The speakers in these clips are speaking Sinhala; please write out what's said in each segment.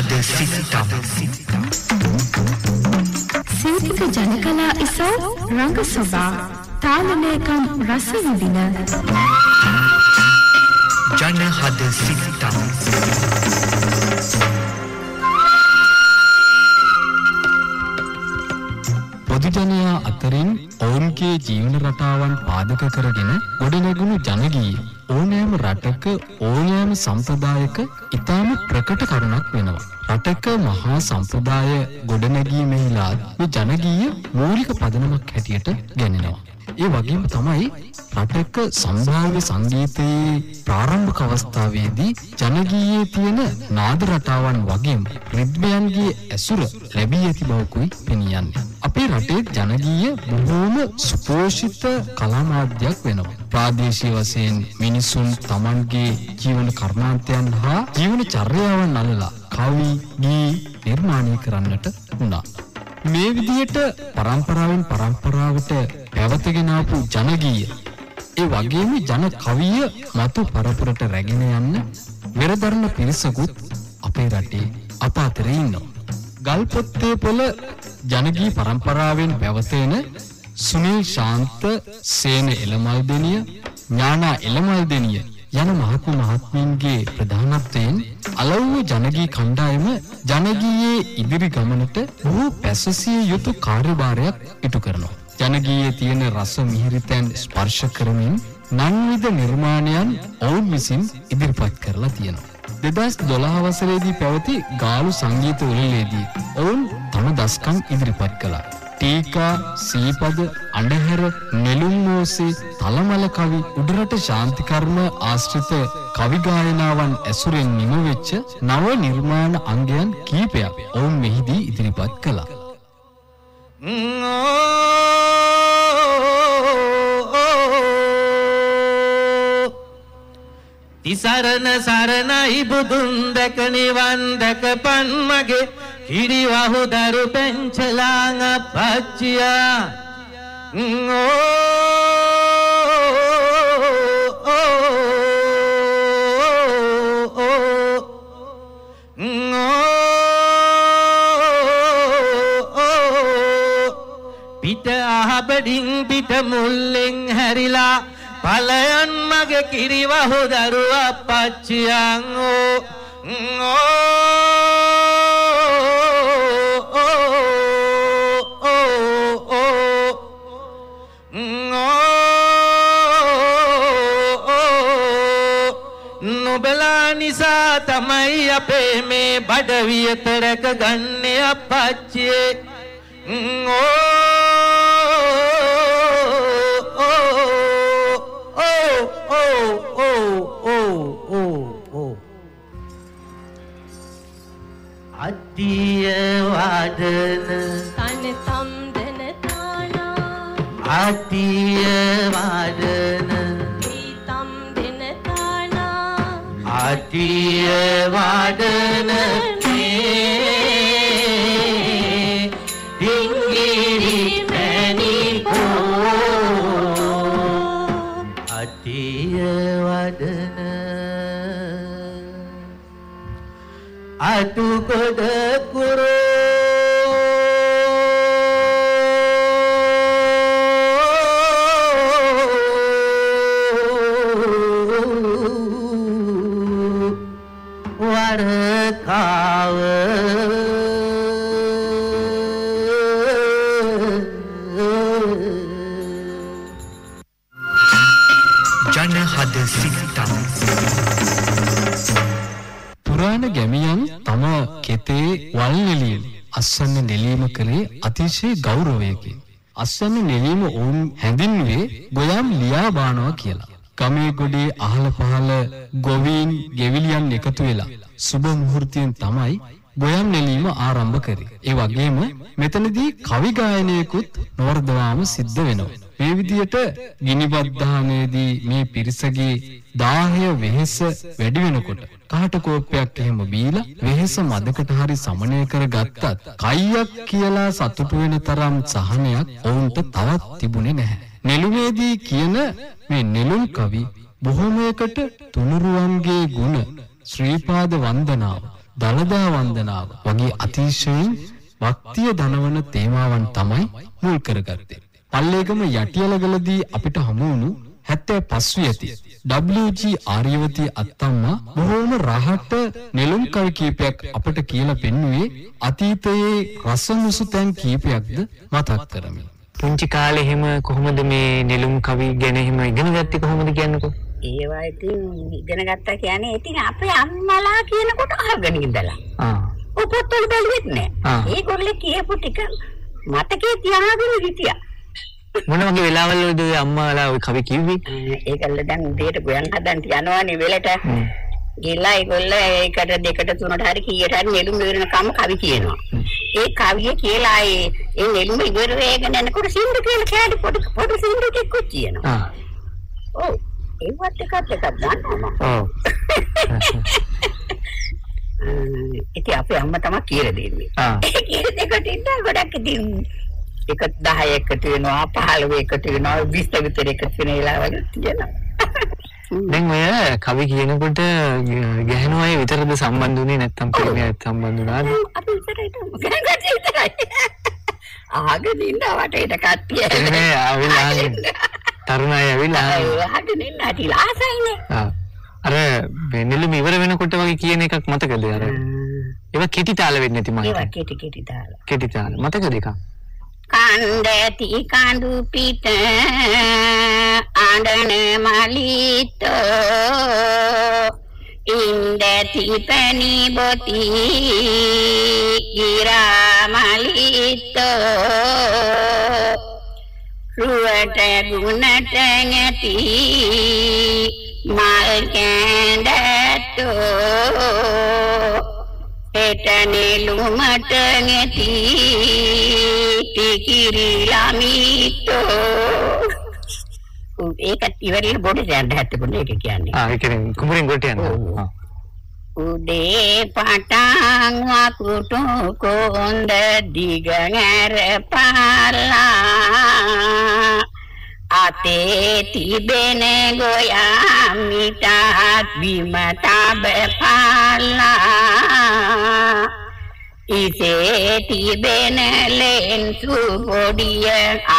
ජනහද සිතම් සීතික ජනකලා ඉසව් රංග සොබා තාලනයකම් රස විඳින ජනහද සිතම් පොදුජනයා අතරින් ඔවුන්ගේ ජීවන රටාවන් පාදක කරගෙන ගොඩනැගුණු ජනගී ඕනෑම රටක ඕනෑම සම්ප්‍රදායක ඉතාම ප්‍රකට කරුණක් වෙනවා. රටක මහා සම්ප්‍රදාය ගොඩනැගීමෙහිලාත් මේ ජනගීය මූලික පදනමක් හැටියට ගැනෙනවා. ඒ වගේම තමයි රටක සම්භාව්‍ය සංගීතයේ ප්‍රාරම්භක අවස්ථාවේදී ජනගීයේ තියෙන නාද රටාවන් වගේම රිද්මයන්ගේ ඇසුර ලැබී ඇති බවකුයි පෙනී යන්නේ. අපේ රටේ ජනගීය බොහෝම සුපෝෂිත කලා මාධ්‍යයක් වෙනවා. ප්‍රාදේශීය වශයෙන් මිනිසුන් Tamanගේ ජීවන කර්මාන්තයන් හා ජීවන චර්යාවන් අල්ලලා කවි, ගී නිර්මාණය කරන්නට වුණා. මේ විදිහට පරම්පරාවෙන් පරම්පරාවට පැවතගෙන ආපු ජනගීය ඒ වගේම ජන කවිය මතු පරපුරට රැගෙන යන්න වෙරදරන පිරිසකුත් අපේ රටේ අප අතරේ ඉන්නවා. ගල්පොත්තේ පොළ ජනගී පරම්පරාවෙන් පැවතෙන සුනිල් ශාන්ත සේන එළමල්දෙනිය ඥානා එළමල්දෙනිය යන මහත්ම මහත්මීන්ගේ ප්‍රධානත්වයෙන් අලව්ව ජනගී කණ්ඩායම ජනගීයේ ඉදිරි ගමනට බොහෝ පැසසිය යුතු කාර්යභාරයක් ඉටු කරනවා. ජනගීයේ තියෙන රස මිහිරිතැන් ස්පර්ශ කරමින් නන්විද නිර්මාණයන් ඔවුන් විසින් ඉදිරිපත් කරලා තියෙනවා. දෙදස් දොළහ වසරේදී පැවති ගාලු සංගීත උළෙලේදී ඔවුන් තම දස්කම් ඉදිරිපත් කළා. ටීකා සීපද අඩහැර නෙළුම්මෝසේ තලමල කවි උඩරට ශාන්තිකර්ම ආශ්‍රිත කවිගායනාවන් ඇසුරෙන් නිමවෙච්ච නව නිර්මාණ අංගයන් කීපයක් ඔවුන් මෙහිදී ඉදිරිපත් කළා. තිසරණ සරණයි බුදුන් දැක නිවන් දැකපන් මගේ කිරිවහු දරු පෙංචලාං අපච්චියා. පිට අහබඩින් පිට මුල්ලෙන් හැරිලා පලයන් මගේ කිරිවහු දරුව පච්චියන් ඕ නොබලා නිසා තමයි අපේ මේ බඩවියත රැක ගන්න අපච්චියේ අත්තිය දිංගිරි පැණිකෝ අත්තිය වඩන අතුකොඩ කුරෝ. වරකාව කළේ අතිශය ගෞරවයකින්. අස්වන්න නෙලීම ඔවුන් හැඳින්වේ ගොයම් ලියාබානවා කියලා. ගමේ ගොඩේ අහල පහල ගොවීන් ගෙවිලියන් එකතු වෙලා සුබ මුහුර්තයෙන් තමයි ගොයම් නෙලීම ආරම්භ කරේ. ඒ වගේම මෙතනදී කවි ගායනයකුත් නොවර්ධවාම සිද්ධ වෙනවා. මේ විදියට ගිනිබද්ධානයේදී මේ පිරිසගේ දාහය වෙහෙස වැඩි වෙනකොට කාට කෝප්පයක් එහෙම බීලා වෙහෙස මදකට හරි සමනය කරගත්තත් කයියක් කියලා සතුටු වෙන තරම් සහනයක් ඔවුන්ට තවත් තිබුණේ නැහැ. නෙළුමේදී කියන මේ නෙළුම් කවි බොහොමයකට තුනුරුවන්ගේ ගුණ ශ්‍රීපාද වන්දනාව දළදා වන්දනාව වගේ අතිශයින් භක්තිය දනවන තේමාවන් තමයි මුල් කරගත්තේ. පල්ලේගම යටියලගලදී අපිට හමු වුණු 75 ඇති WG ආර්යවතී අත්තම්මා බොහෝම රහට නෙළුම් කවි කීපයක් අපට කියලා පෙන්වුවේ අතීතයේ රසමුසු තැන් කීපයක්ද මතක් කරමින්. පුංචි කාලේ එහෙම කොහොමද මේ නෙළුම් කවි ගැන එහෙම ඉගෙන ගත්තේ කොහොමද කියන්නකෝ? ඒවා ඉතින් ඉගෙන ගත්තා කියන්නේ ඉතින් අපේ අම්මලා කියනකොට අහගෙන ඉඳලා. ආ. ඔය පොත්වල බැලුවෙත්. නෑ. ඒගොල්ලෝ කියපු ටික මතකේ තියාගෙන හිටියා. මොන වගේ වෙලාවල් වලද ඔය අම්මාලා ඔය කවි කිව්වේ? ඒකල්ල දැන් උදේට ගොයන් හදන්න යනවනේ වෙලට. හ්ම්. ගිහලා ඒගොල්ලෝ ඒකට දෙකට තුනට හරි කීයට හරි නෙළුම් ඉවරන කම කවි කියනවා. ඒ කවිය කියලා ඒ ඒ නෙළුම් ඉවර වෙගෙන යනකොට සින්දු කියලා කෑලි පොඩි පොඩි සින්දු ටිකක් කියනවා. ඔව්. ඒවත් එකත් එකක් ගන්නවා. ඔව්. ඉතින් අපේ අම්මා තමයි කියලා දෙන්නේ. ආ. ඒ කියලා දෙකට ඉන්න ගොඩක් ඉතින් එක 10 එකතු වෙනවා 15 එකතු වෙනවා 20 විතර එකතු වෙන වෙලාවල් තියෙනවා. දැන් ඔය කවි කියනකොට ගැහණු අය විතරද සම්බන්ධ වුණේ නැත්නම් පිරිමියත් සම්බන්ධ වුණාද? අපි විතරයිද ගණන් විතරයි. ආගෙන ඉන්න වටේට කට්ටිය. එන්නේ ආවිලා තරුණ අය ආවිලා ආගෙන ඉන්න ඇති ආසයිනේ. අර නෙළුම් ඉවර වෙනකොට වගේ කියන එකක් මතකද අර? ඒවා කෙටි තාල වෙන්නේ නැති මම ඒවා. කෙටි කෙටි දාලා. කෙටි තාල. මතකද එකක්? කණ්ඩති කඳු පිට ආඩන මලිත. ඉන්දති පැණි බොති ගිරා මලිත. රුවට ගුණට නැති මල් කැඳතෝ හෙට නෙළුමට නැති ටිකිරි ළමිතෝ ඒකත් ඉවරේ බොඩ දැන් හැත්තපොන්න ඒක කියන්නේ යනවා. ඔව්. ආ. උදේ පටන් වකුටු කොන්ද දිගහැර පාලා අතේ තිබෙන ගොයා මිටත් බිම තබ පාලා ඉසේ තිබෙන ලෙන්සු පොඩිය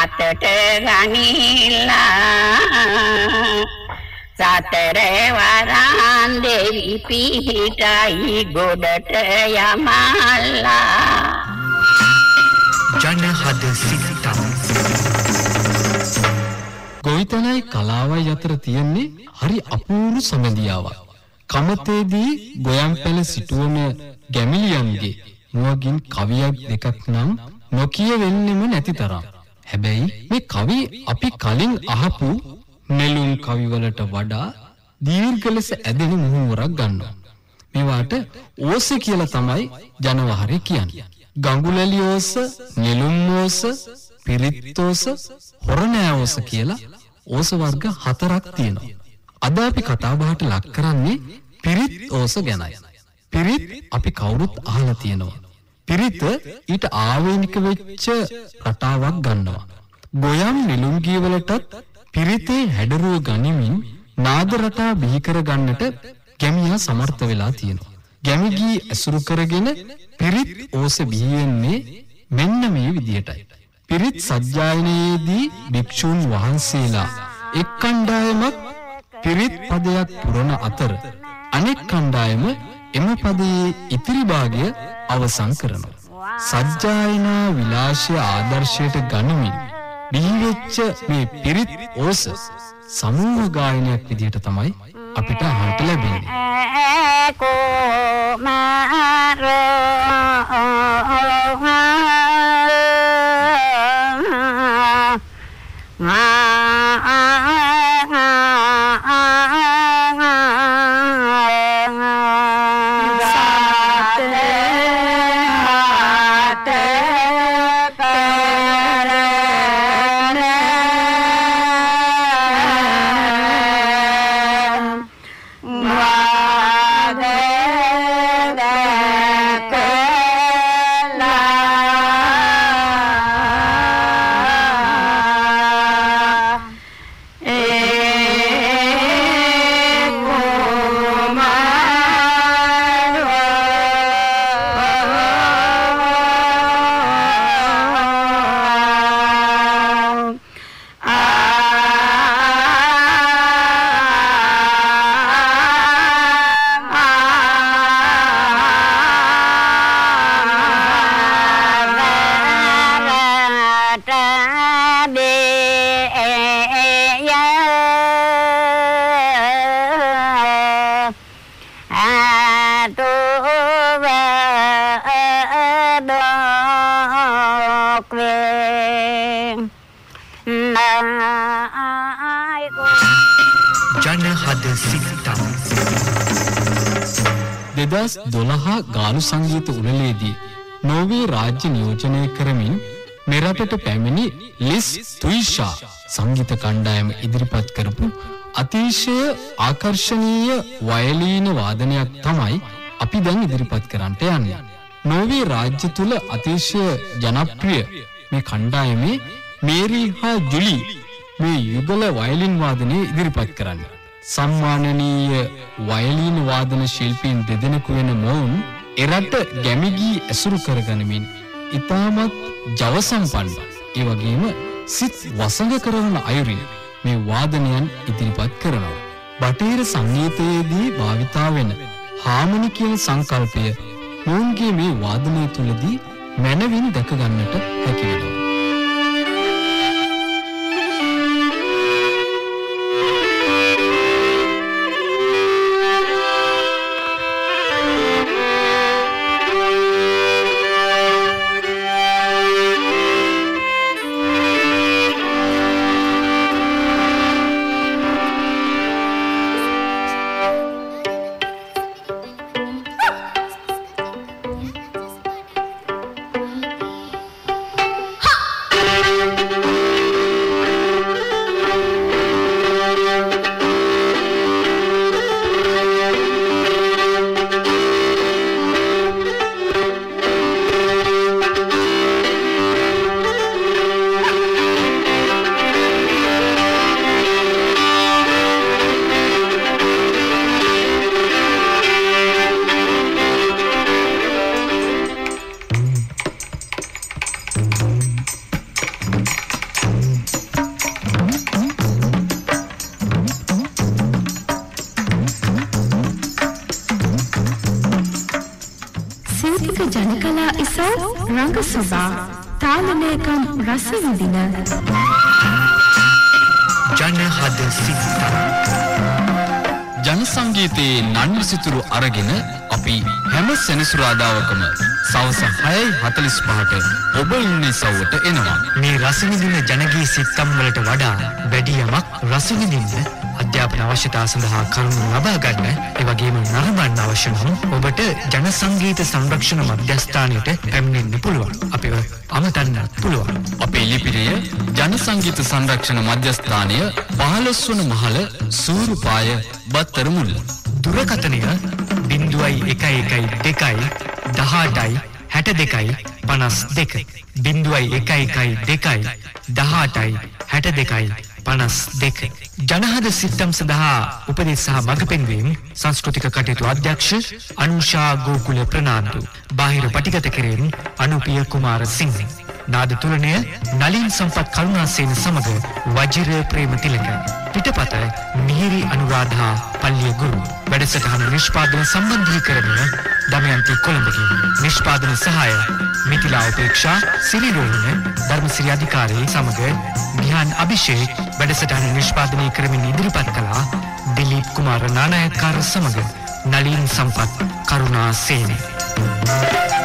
අතට ගනිලා. සතර වරන් දෙවි පිහිටයි ගොඩට යමල්ලා. ජනහද සිතම්. ගොවිතැනයි කලාවයි අතර තියෙන්නේ හරි අපූරු සමඳියාවක්. කමතේදී ගොයම් පැල සිටුවන ගැමිලියන්ගේ මුවගින් කවියක් දෙකක් නම් නොකිය වෙන්නෙම නැති තරම්. හැබැයි මේ කවි අපි කලින් අහපු නෙළුම් කවිවලට වඩා දීර්ඝ ලෙස ඇදෙන මුහුවරක් ගන්නවා. මේවාට ඕස කියලා තමයි ජනවහරේ කියන්නේ. ගඟුලැලි ඕස, නෙළුම් ඕස, පිරිත් ඕස, හොරණෑ ඕස කියලා ඕස වර්ග හතරක් තියෙනවා. අද අපි කතා බහට ලක් කරන්නේ පිරිත් ඕස ගැනයි. පිරිත් අපි කවුරුත් අහලා තියෙනවා. පිරිත ඊට ආවේනික වෙච්ච රටාවක් ගන්නවා. ගොයම් නෙළුම් ගීවලටත් පිරිතේ හැඩරුව ගනිමින් නාද රටා බිහි කර ගන්නට ගැමියා සමර්ථ වෙලා තියෙනවා. ගැමිගී ඇසුරු කරගෙන පිරිත් ඕස බිහි වෙන්නේ මෙන්න මේ විදිහටයි. පිරිත් සජ්ජායනයේදී භික්ෂූන් වහන්සේලා එක් කණ්ඩායමක් පිරිත් පදයක් පුරන අතර අනෙක් කණ්ඩායම එම පදයේ ඉතිරි භාගය අවසන් කරනවා. සජ්ජායනා විලාශය ආදර්ශයට ගනිමින් බිහිවෙච්ච මේ පිරිත් ඕස සමූහ ගායනයක් විදිහට තමයි අපිට අහන්න ලැබෙන්නේ. 2012 ගාලු සංගීත උළෙලේදී නෝර්වේ රාජ්‍ය නියෝජනය කරමින් මෙරටට පැමිණි ලිස් තුයිෂා සංගීත කණ්ඩායම ඉදිරිපත් කරපු අතිශය ආකර්ශනීය වයලීන වාදනයක් තමයි අපි දැන් ඉදිරිපත් කරන්නට යන්නේ. නෝර්වේ රාජ්‍ය තුල අතිශය ජනප්‍රිය මේ කණ්ඩායමේ මේරී හා ජුලි මේ යුගල වයලින් වාදනය ඉදිරිපත් කරන්නේ. සම්මානනීය වයලීන වාදන ශිල්පීන් දෙදෙනෙකු වෙන මොවුන් එරට ගැමිගී ඇසුරු කරගනිමින් ඉතාමත් ජවසම්පන්න ඒ වගේම සිත් වසඟ කරවන අයුරින් මේ වාදනයන් ඉදිරිපත් කරනවා. බටහිර සංගීතයේදී භාවිතා වෙන හාමනි කියන සංකල්පය මොවුන්ගේ මේ වාදනය තුළදී මැනවින් දැක ගන්නට හැකි වෙනවා. සේතික ජනකලා ඉසව් රංග සොබා තාලනයකම් රස විඳින ජනහද සිත්තම් ජන සංගීතයේ නන්විසිතුරු අරගෙන අපි හැම සෙනසුරාදාවකම සවස 6:45ට ඔබ ඉන්නේ සව්වට එනවා. මේ රසවිඳින ජනගී සිත්තම් වලට වඩා වැඩි යමක් රසවිඳින්න අධ්‍යාපන අවශ්‍යතා සඳහා කරුණු ලබා ගන්න ඒ වගේම නරඹන්න අවශ්‍ය නම් ඔබට ජන සංගීත සංරක්ෂණ මධ්‍යස්ථානයට පැමිණෙන්න පුළුවන්. අපිව අමතන්නත් පුළුවන්. අපේ ලිපිනය ජන සංගීත සංරක්ෂණ මධ්‍යස්ථානය 15 වන මහල සූරුපාය බත්තර මුල්ල. දුරකථනය බිඳුවයි එකයි එකයි දෙකයි දහටයි හැට දෙකයි පනස් දෙක බිඳුවයි එකයි එකයි දෙකයි දහටයි හැට දෙකයි පනස් දෙක. ජනහද සිත්තම් සඳහා උපදෙස් සහ මඟ පෙන්වීම් සංස්කෘතික කටයුතු අධ්‍යක්ෂ අනුෂා ගෝකුල ප්‍රනාන්දු. බාහිර පටිගත කෙරෙන් අනුපිය කුමාර සිංහ. නාද තුලනය නලින් සම්පත් කරුණාසේන සමඟ වජිර ප්‍රේමතිලක. පිටපත මිහිරි අනුරාධා පල්ලිය ගුරු. වැඩසටහන නිෂ්පාදන සම්බන්ධීකරණය දමයන්ති කොළඹගේ. නිෂ්පාදන සහාය මිතිලා උපේක්ෂා සිරිරෝහණ ධර්මසිරි අධිකාරී සමඟ ගිහාන් අභිෂේක් වැඩසටහන නිෂ්පාදනය කරමින් ඉදිරිපත් කළා දිලීප් කුමාර නානායක්කාර සමඟ නලින් සම්පත් කරුණා සේනේ.